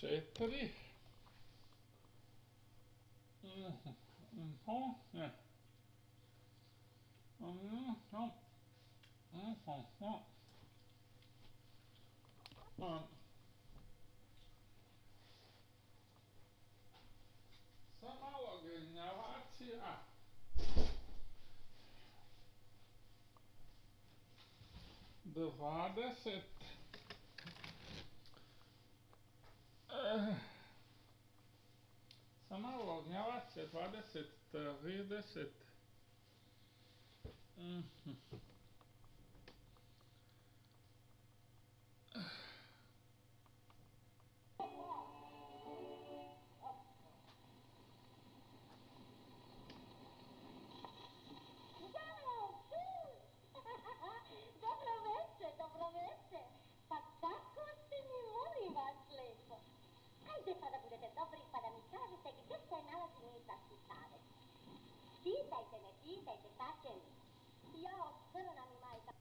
Pola četiri. Ne. No. No. Sa malo generacija. Dvadeset. Eh, Sa malo ognjava se 20, 30. Mm-hmm. Saavittekin jossain alakin iltaskuttaade. Siitäitte ne, siitäitte takken. Joo, koronamimaita.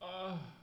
Ah.